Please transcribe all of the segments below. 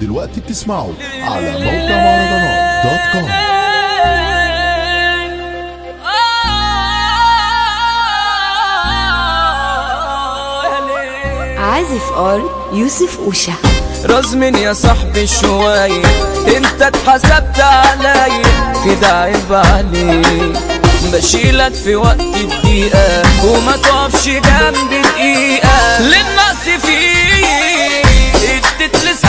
دلوقتي بتسمعوا على موقع مارادونا دوت كوم عازف آر يوسف أوشا. رزمن يا صاحبي شوية انت اتحسبت عليا كده عيب عليك بشيلك في وقت الدقيقة وما تقفش جنبي دقيقة. للنقص فيه اديت لسه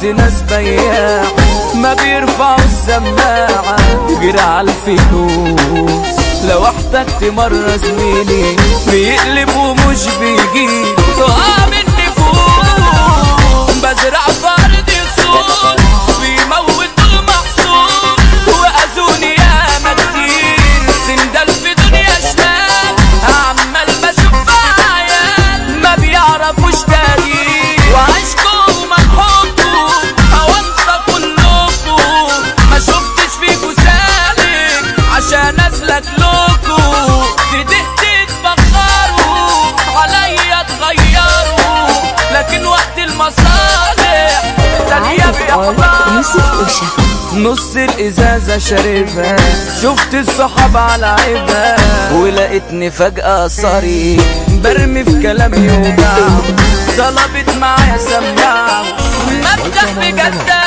شفت ناس بياع ما بيرفعوا السماعة غير على الفلوس. لو احتجت مرة زميلي بيقلبوا نص الإزازة شاربها شفت الصحاب على عيبها ولقيتني فجأة صري برمي في كلامي وجع. طلبت معايا سماعة والمفتاح بجدة.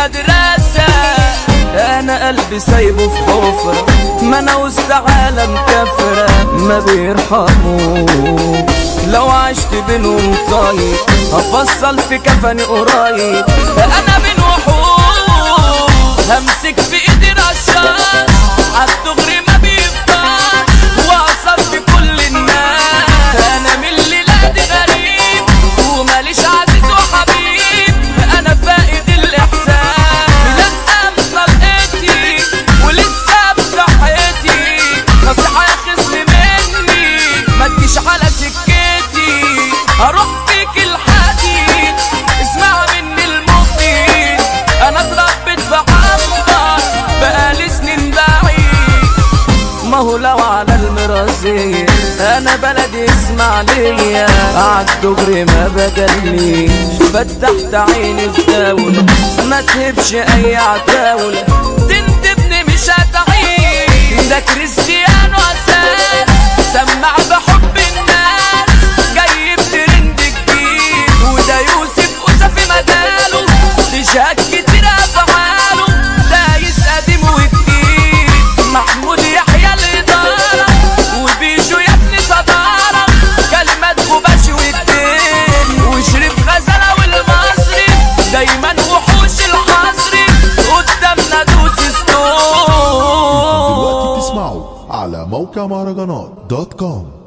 المدرسة. أنا قلبي سايبه في حفرة ما أنا وسط عالم كفرة ما بيرحموه لو عشت بينهم طيب هفصل في كفني قريب. أنا بين وحوش همسك في إيدي رشاش. الراسية أنا بلدي اسمع ليا قعد دغري ما بجليش فتحت عيني في داولة ما تهبش أي عتاولة nowkamaragana.com.